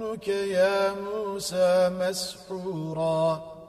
ظنك يا موسى مسحورا.